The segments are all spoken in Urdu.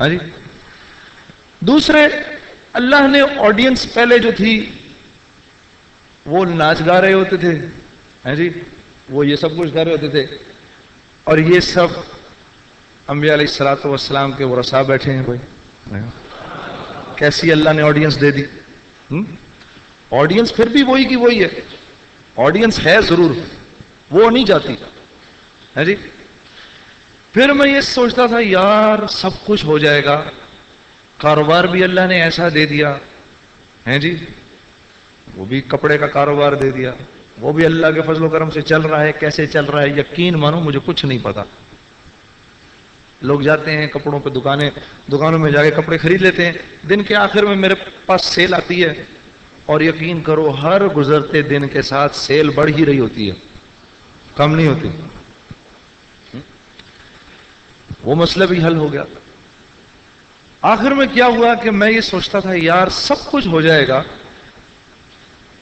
ہاں جی۔ دوسرے، اللہ نے آڈینس پہلے جو تھی، وہ ناچ گا رہے ہوتے تھے۔ ہاں جی وہ یہ سب کچھ کر رہے ہوتے تھے۔ اور یہ سب انبیاء علیہ السلاط والسلام کے ورسا بیٹھے ہیں بھائی۔ کیسی اللہ نے آڈینس دے دی؟ آڈینس پھر بھی وہی کی وہی ہے۔ آڈینس ہے ضرور، وہ نہیں جاتی ہے ہاں جی پھر میں یہ سوچتا تھا، یار، سب کچھ ہو جائے گا۔ کاروبار بھی اللہ نے ایسا دے دیا۔ ہے جی؟ وہ بھی کپڑے کا کاروبار دے دیا۔ وہ بھی اللہ کے فضل و کرم سے چل رہا ہے، کیسے چل رہا ہے؟ یقین مانو، مجھے کچھ نہیں پتا۔ لوگ جاتے ہیں کپڑوں پہ دکانیں، دکانوں میں جا کے کپڑے خرید لیتے ہیں۔ دن کے آخر میں میرے پاس سیل آتی ہے۔ اور یقین کرو، ہر گزرتے دن کے ساتھ سیل بڑھ ہی رہی ہوتی ہے۔ کم نہیں ہوتی۔ وہ مسئلہ بھی حل ہو گیا۔ آخر میں کیا ہوا کہ میں یہ سوچتا تھا، یار سب کچھ ہو جائے گا،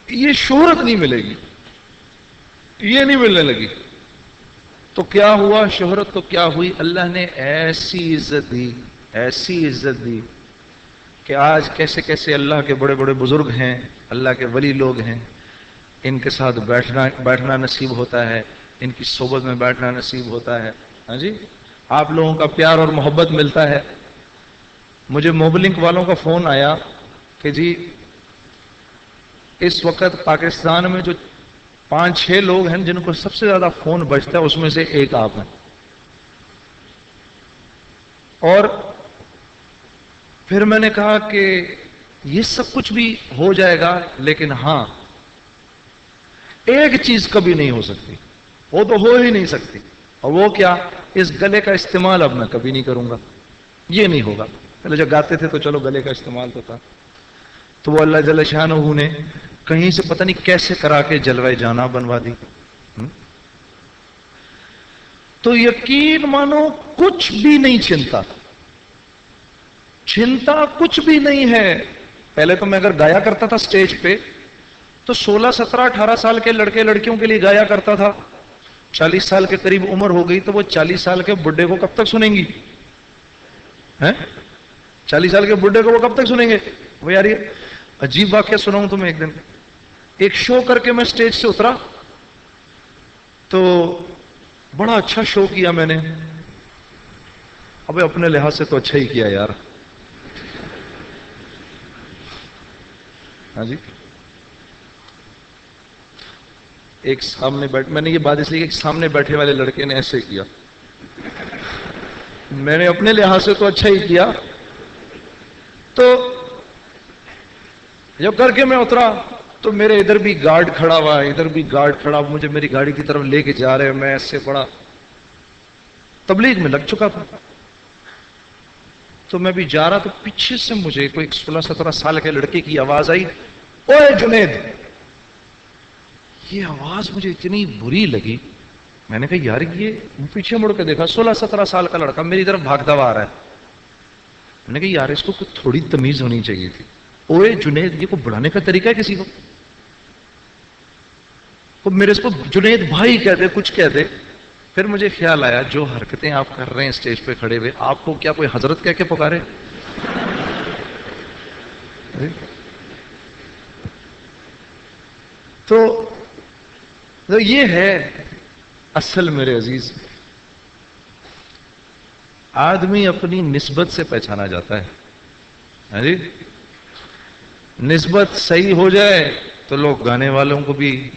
یہ شہرت نہیں ملے گی، یہ نہیں ملنے لگی۔ تو کیا ہوا؟ شہرت تو کیا ہوئی؟ اللہ نے ایسی عزت دی، ایسی عزت دی کہ آج کیسے کیسے اللہ کے بڑے بڑے بزرگ ہیں، اللہ کے ولی لوگ ہیں۔ ان کے ساتھ بیٹھنا بیٹھنا نصیب ہوتا ہے، ان کی صحبت میں بیٹھنا نصیب ہوتا ہے۔ ہاں جی؟ آپ لوگوں کا پیار اور محبت ملتا ہے۔ مجھے موبلنک والوں کا فون آیا کہ جی اس وقت پاکستان میں جو پانچ چھ لوگ ہیں جن کو سب سے زیادہ فون بچتا ہے، اس میں سے ایک آپ ہیں۔ اور پھر میں نے کہا کہ یہ سب کچھ بھی ہو جائے گا، لیکن ہاں ایک چیز کبھی نہیں ہو سکتی۔ وہ تو ہو ہی نہیں سکتی۔ اور وہ کیا؟ اس گلے کا استعمال اب میں کبھی نہیں کروں گا۔ یہ نہیں ہوگا۔ پہلے جب گاتے تھے تو چلو گلے کا استعمال تو تھا۔ تو وہ اللہ جل شاہ نے کہیں سے پتہ نہیں کیسے کرا کے جلوے جانا بنوا دی۔ تو یقین مانو کچھ بھی نہیں چنتا چنتا کچھ بھی نہیں ہے۔ پہلے تو میں اگر گایا کرتا تھا سٹیج پہ، تو سولہ سترہ اٹھارہ سال کے لڑکے لڑکیوں کے لیے گایا کرتا تھا۔ چالیس سال کے قریب عمر ہو گئی تو وہ چالیس سال کے بڈھے کو کب تک سنیں گی؟ چالیس سال کے بڈھے کو وہ کب تک سنیں گے؟ وہ یار یہ عجیب واقعہ سناؤں تمہیں ایک دن۔ ایک شو کر کے میں اسٹیج سے اترا۔ تو بڑا اچھا شو کیا میں نے۔ ابھی اپنے لحاظ سے تو اچھا ہی کیا یار۔ ہاں جی؟ ایک سامنے بیٹھ میں نے یہ بات اس لیے کہ سامنے بیٹھے والے لڑکے نے ایسے کیا۔ میں نے اپنے لحاظ سے تو اچھا ہی کیا۔ تو جب کر کے میں اترا، تو میرے ادھر بھی گارڈ کھڑا ہوا ادھر بھی گارڈ کھڑا مجھے میری گاڑی کی طرف لے کے جا رہے میں ایسے پڑا تبلیغ میں لگ چکا تھا۔ تو میں بھی جا رہا، تو پیچھے سے مجھے کوئی سولہ سترہ سال کے لڑکے کی آواز آئی، اوے جنید! یہ آواز مجھے اتنی بری لگی۔ میں نے کہا، یار، یہ پیچھے مڑ کے دیکھا، سولہ سترہ سال کا لڑکا میری طرف بھاگتا ہوا آ رہا ہے۔ میں نے کہا، یار، اس کو تھوڑی تمیز ہونی چاہیے تھی۔ اوے جنید، یہ کو بلانے کا طریقہ ہے کسی کو؟ میرے اس کو جنید بھائی کہتے کچھ کہتے پھر مجھے خیال آیا، جو حرکتیں آپ کر رہے ہیں اسٹیج پہ کھڑے ہوئے، آپ کو کیا کوئی حضرت کہہ کے پکارے؟ تو یہ ہے اصل میرے عزیز، آدمی اپنی نسبت سے پہچانا جاتا ہے۔ ہاں جی؟ نسبت صحیح ہو جائے تو لوگ گانے والوں کو بھی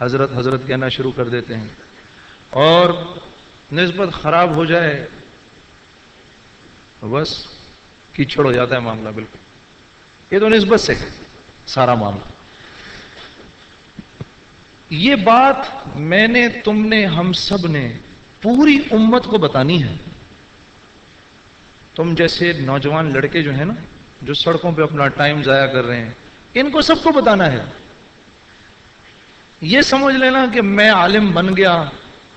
حضرت حضرت کہنا شروع کر دیتے ہیں۔ اور نسبت خراب ہو جائے بس کیچڑ ہو جاتا ہے معاملہ بالکل۔ یہ تو نسبت سے سارا معاملہ۔ یہ بات میں نے تم نے ہم سب نے پوری امت کو بتانی ہے۔ تم جیسے نوجوان لڑکے جو ہیں نا، جو سڑکوں پہ اپنا ٹائم ضائع کر رہے ہیں، ان کو سب کو بتانا ہے۔ یہ سمجھ لینا کہ میں عالم بن گیا،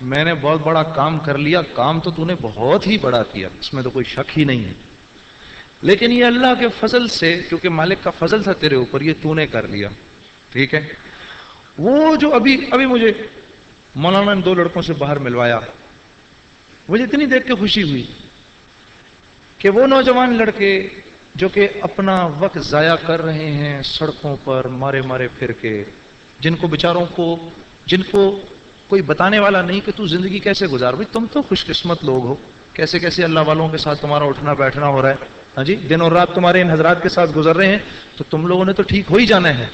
میں نے بہت بڑا کام کر لیا، کام تو تو نے بہت ہی بڑا کیا، اس میں تو کوئی شک ہی نہیں ہے۔ لیکن یہ اللہ کے فضل سے، کیونکہ مالک کا فضل تھا تیرے اوپر، یہ تو نے کر لیا۔ ٹھیک ہے؟ وہ جو ابھی ابھی مجھے مولانا نے دو لڑکوں سے باہر ملوایا، مجھے اتنی دیکھ کے خوشی ہوئی کہ وہ نوجوان لڑکے جو کہ اپنا وقت ضائع کر رہے ہیں سڑکوں پر مارے مارے پھر کے، جن کو بچاروں کو، جن کو کوئی بتانے والا نہیں کہ تو زندگی کیسے گزار، بھائی تم تو خوش قسمت لوگ ہو، کیسے کیسے اللہ والوں کے ساتھ تمہارا اٹھنا بیٹھنا ہو رہا ہے ہاں جی؟ دن اور رات تمہارے ان حضرات کے ساتھ گزر رہے ہیں، تو تم لوگوں نے تو ٹھیک ہو ہی جانا ہے۔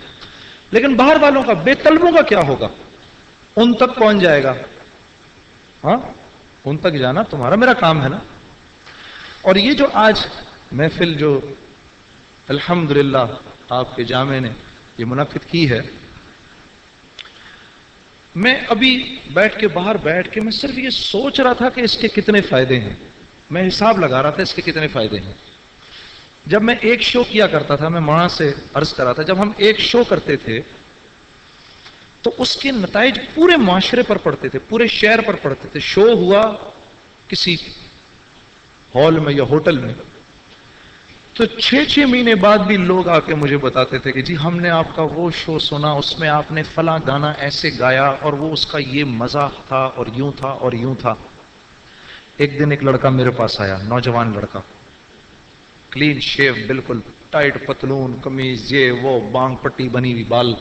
لیکن باہر والوں کا بے طلبوں کا کیا ہوگا؟ ان تک کون جائے گا۔ ہاں؟ ان تک جانا تمہارا میرا کام ہے نا؟ اور یہ جو آج محفل جو الحمد آپ کے جامع نے یہ منعقد کی ہے، میں ابھی بیٹھ کے باہر بیٹھ کے میں صرف یہ سوچ رہا تھا کہ اس کے کتنے فائدے ہیں۔ میں حساب لگا رہا تھا اس کے کتنے فائدے ہیں۔ جب میں ایک شو کیا کرتا تھا، میں وہاں سے عرض کر رہا تھا، جب ہم ایک شو کرتے تھے، تو اس کے نتائج پورے معاشرے پر پڑتے تھے، پورے شہر پر پڑتے تھے۔ شو ہوا کسی ہال میں یا ہوٹل میں۔ تو چھ چھ مہینے بعد بھی لوگ آ کے مجھے بتاتے تھے کہ جی ہم نے آپ کا وہ شو سنا، اس میں آپ نے فلاں گانا ایسے گایا اور وہ اس کا یہ مزہ تھا اور یوں تھا اور یوں تھا۔ ایک دن ایک لڑکا میرے پاس آیا، نوجوان لڑکا۔ کلین شیو بالکل ٹائٹ پتلون کمیز یہ وہ بانگ پٹی بنی ہوئی بال،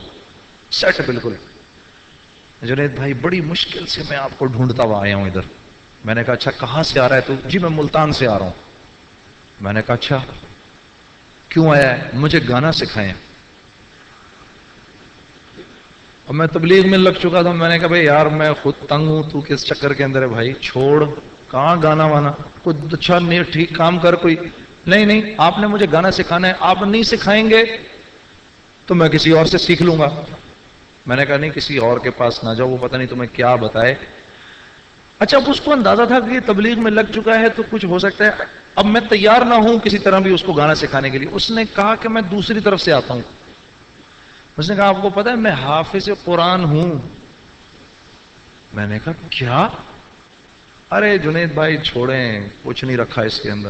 سیٹ بالکل۔ جنید بھائی، بڑی مشکل سے میں آپ کو ڈھونڈتا ہوا آیا ہوں ادھر۔ میں نے کہا اچھا کہاں سے آ رہا ہے تو؟ جی میں ملتان سے آ رہا ہوں۔ میں نے کہا اچھا کیوں آیا ہے؟ مجھے گانا سکھائیں۔ اور میں تبلیغ میں لگ چکا تھا۔ میں نے کہا، بھائی، یار، میں خود تنگ ہوں۔ تو کس چکر کے اندر ہے بھائی؟ چھوڑ، کہاں گانا وانا؟ کچھ اچھا نہیں ٹھیک کام کر، کوئی نہیں نہیں، آپ نے مجھے گانا سکھانا ہے، آپ نہیں سکھائیں گے تو میں کسی اور سے سیکھ لوں گا۔ میں نے کہا، نہیں، کسی اور کے پاس نہ جاؤ، وہ پتہ نہیں تمہیں کیا بتائے۔ اچھا اب اس کو اندازہ تھا کہ یہ تبلیغ میں لگ چکا ہے تو کچھ ہو سکتا ہے۔ اب میں تیار نہ ہوں کسی طرح بھی اس کو گانا سکھانے کے لیے۔ اس نے کہا کہ میں دوسری طرف سے آتا ہوں۔ اس نے کہا، آپ کو پتا ہے، میں حافظ قرآن ہوں۔ میں نے کہا، کیا؟ ارے جنید بھائی، چھوڑیں، کچھ نہیں رکھا اس کے اندر۔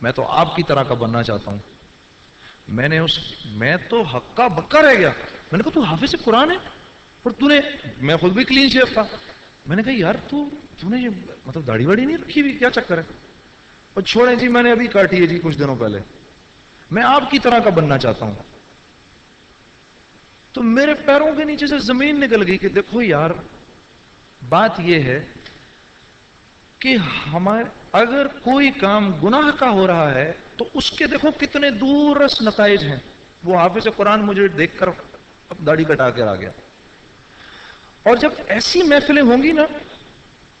میں تو آپ کی طرح کا بننا چاہتا ہوں۔ میں نے اس میں تو حق بکا رہ گیا۔ میں نے کہا، تو حافظ قرآن ہے اور تو نے میں خود بھی کلین شیف تھا۔ میں نے کہا، یار، تو تو نے یہ مطلب داڑھی واڑی نہیں رکھی ہوئی؟ کیا چکر ہے؟ اور چھوڑیں جی میں نے ابھی کاٹی ہے جی کچھ دنوں پہلے۔ میں آپ کی طرح کا بننا چاہتا ہوں۔ تو میرے پیروں کے نیچے سے زمین نکل گئی کہ دیکھو یار، بات یہ ہے کہ ہمارے اگر کوئی کام گناہ کا ہو رہا ہے تو اس کے دیکھو کتنے دور رس نتائج ہیں۔ وہ حافظ قرآن مجھے دیکھ کر داڑھی کٹا کر آ گیا۔ اور جب ایسی محفلیں ہوں گی نا،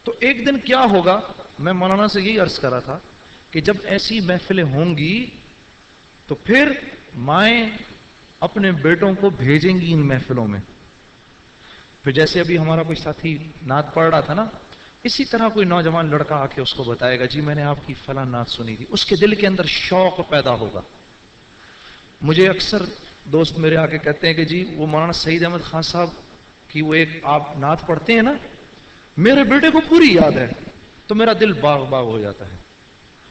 تو ایک دن کیا ہوگا؟ میں مولانا سے یہی عرض کرا تھا کہ جب ایسی محفلیں ہوں گی، تو پھر مائیں اپنے بیٹوں کو بھیجیں گی ان محفلوں میں۔ پھر جیسے ابھی ہمارا کوئی ساتھی نعت پڑھ رہا تھا نا اسی طرح کوئی نوجوان لڑکا آ کے اس کو بتائے گا جی میں نے آپ کی فلاں نعت سنی تھی، اس کے دل کے اندر شوق پیدا ہوگا۔ مجھے اکثر دوست میرے آ کے کہتے ہیں کہ جی وہ مولانا سعید احمد خان صاحب کی وہ ایک آپ نعت پڑھتے ہیں نا، میرے بیٹے کو پوری یاد ہے، تو میرا دل باغ باغ ہو جاتا ہے۔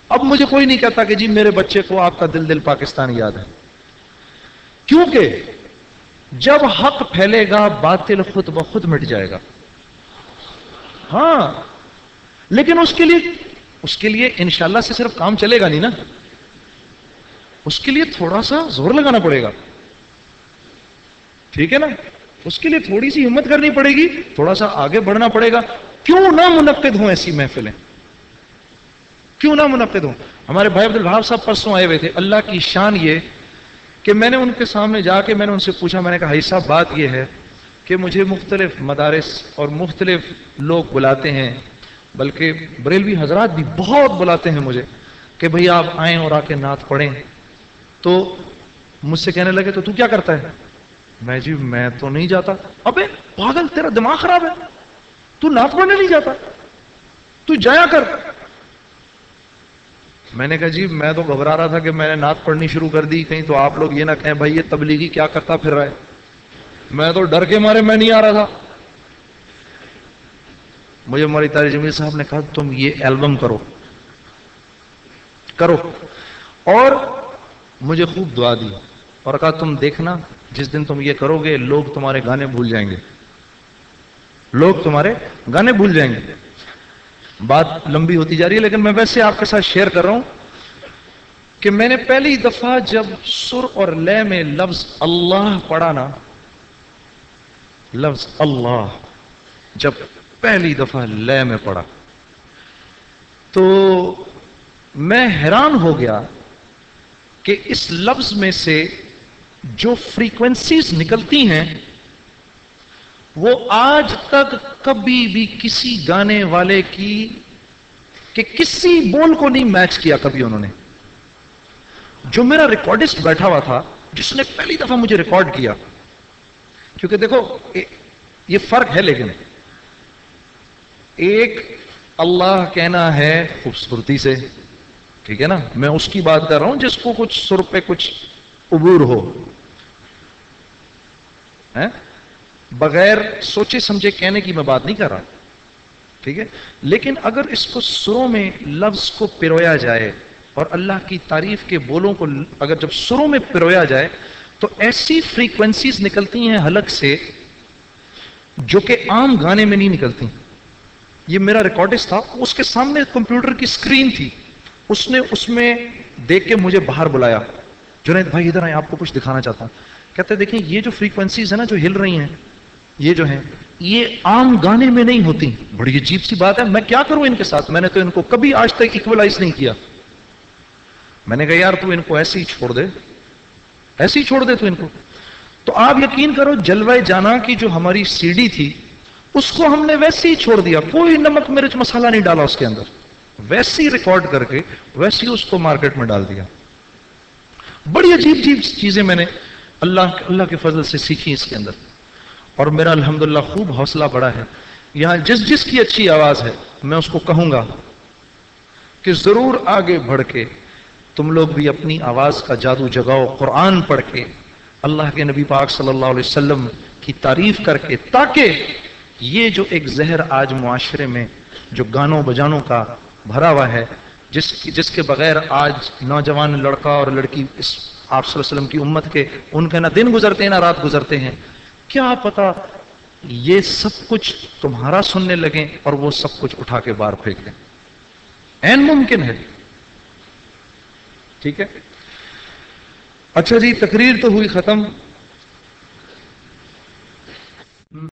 اب مجھے کوئی نہیں کہتا کہ جی میرے بچے کو آپ کا دل دل پاکستان یاد ہے۔ کیونکہ جب حق پھیلے گا، باطل خود بخود مٹ جائے گا۔ ہاں لیکن اس کے لیے، اس کے لیے انشاءاللہ سے صرف کام چلے گا نہیں نا۔ اس کے لیے تھوڑا سا زور لگانا پڑے گا۔ ٹھیک ہے نا؟ اس کے لیے تھوڑی سی ہمت کرنی پڑے گی، تھوڑا سا آگے بڑھنا پڑے گا۔ کیوں نہ منعقد ہوں ایسی محفلیں؟ کیوں نہ منعقد ہوں؟ ہمارے بھائی عبد الحاب صاحب پرسوں آئے ہوئے تھے۔ اللہ کی شان یہ کہ میں نے ان کے سامنے جا کے میں نے ان سے پوچھا، میں نے کہا صاحب، بات یہ ہے کہ مجھے مختلف مدارس اور مختلف لوگ بلاتے ہیں، بلکہ بریلوی حضرات بھی بہت بلاتے ہیں مجھے کہ بھئی آپ آئیں اور آ کے نعت پڑھیں۔ تو مجھ سے کہنے لگے، تو تو کیا کرتا ہے؟ میں جی میں تو نہیں جاتا۔ ابے پاگل، تیرا دماغ خراب ہے۔ تو نعت پڑھنے نہیں جاتا۔ تو جایا کر۔ میں نے کہا جی میں تو گھبرا رہا تھا کہ میں نے نعت پڑھنی شروع کر دی، کہیں تو آپ لوگ یہ نہ کہیں بھائی یہ تبلیغی کیا کرتا پھر رہا ہے؟ میں تو ڈر کے مارے میں نہیں آ رہا تھا۔ مجھے ہماری تاریخ جمیل صاحب نے کہا، تم یہ البم کرو۔ کرو۔ اور مجھے خوب دعا دی اور کہا، تم دیکھنا، جس دن تم یہ کرو گے، لوگ تمہارے گانے بھول جائیں گے۔ لوگ تمہارے گانے بھول جائیں گے۔ بات لمبی ہوتی جا رہی ہے، لیکن میں ویسے آپ کے ساتھ شیئر کر رہا ہوں کہ میں نے پہلی دفعہ جب سر اور لے میں لفظ اللہ پڑھا نا لفظ اللہ جب پہلی دفعہ لے میں پڑھا تو میں حیران ہو گیا کہ اس لفظ میں سے جو فریکوینسیز نکلتی ہیں وہ آج تک کبھی بھی کسی گانے والے کی کہ کسی بول کو نہیں میچ کیا کبھی انہوں نے۔ جو میرا ریکارڈسٹ بیٹھا ہوا تھا، جس نے پہلی دفعہ مجھے ریکارڈ کیا کیونکہ دیکھو، یہ فرق ہے لیکن ایک اللہ کہنا ہے خوبصورتی سے، ٹھیک ہے نا؟ میں اس کی بات کر رہا ہوں جس کو کچھ سر پہ کچھ عبور ہو۔ بغیر سوچے سمجھے کہنے کی میں بات نہیں کر رہا۔ ٹھیک ہے؟ لیکن اگر اس کو سروں میں لفظ کو پرویا جائے اور اللہ کی تعریف کے بولوں کو اگر جب سروں میں پرویا جائے تو ایسی فریکوینسیز نکلتی ہیں حلق سے جو کہ عام گانے میں نہیں نکلتی یہ میرا ریکارڈسٹ تھا، اس کے سامنے کمپیوٹر کی اسکرین تھی۔ اس نے اس میں دیکھ کے مجھے باہر بلایا۔ جنید بھائی، ادھر آئے آپ کو کچھ دکھانا چاہتا ہوں۔ کہتے دیکھیں، یہ جو فریکوینسیز ہیں نا، جو ہل رہی ہیں، یہ جو ہیں، یہ عام گانے میں نہیں ہوتی بڑی عجیب سی بات ہے۔ میں کیا کروں ان کے ساتھ؟ میں نے تو ان کو کبھی آج تک اکولائز نہیں کیا۔ میں نے کہا، یار، تو ان کو ایسے ہی چھوڑ دے۔ ایسے ہی چھوڑ دے تو ان کو۔ تو آپ یقین کرو جلوائے جانا کی جو ہماری سی ڈی تھی، اس کو ہم نے ویسے ہی چھوڑ دیا۔ کوئی نمک مرچ مسالہ نہیں ڈالا اس کے اندر۔ ویسے ہی ریکارڈ کر کے، ویسے ہی اس کو مارکیٹ میں ڈال دیا۔ بڑی عجیب عجیب چیزیں میں نے اللہ اللہ کے فضل سے سیکھی اس کے اندر۔ اور میرا الحمدللہ خوب حوصلہ بڑا ہے۔ یہاں جس جس کی اچھی آواز ہے، میں اس کو کہوں گا کہ ضرور آگے بڑھ کے تم لوگ بھی اپنی آواز کا جادو جگاؤ، قرآن پڑھ کے، اللہ کے نبی پاک صلی اللہ علیہ وسلم کی تعریف کر کے، تاکہ یہ جو ایک زہر آج معاشرے میں جو گانوں بجانوں کا بھرا ہوا ہے، جس جس کے بغیر آج نوجوان لڑکا اور لڑکی اس آپ صلی اللہ علیہ وسلم کی امت کے، ان کے نہ دن گزرتے ہیں، نہ رات گزرتے ہیں۔ کیا پتا یہ سب کچھ تمہارا سننے لگیں اور وہ سب کچھ اٹھا کے باہر پھینک دیں۔ این ممکن ہے۔ ٹھیک ہے؟ اچھا جی تقریر تو ہوئی ختم۔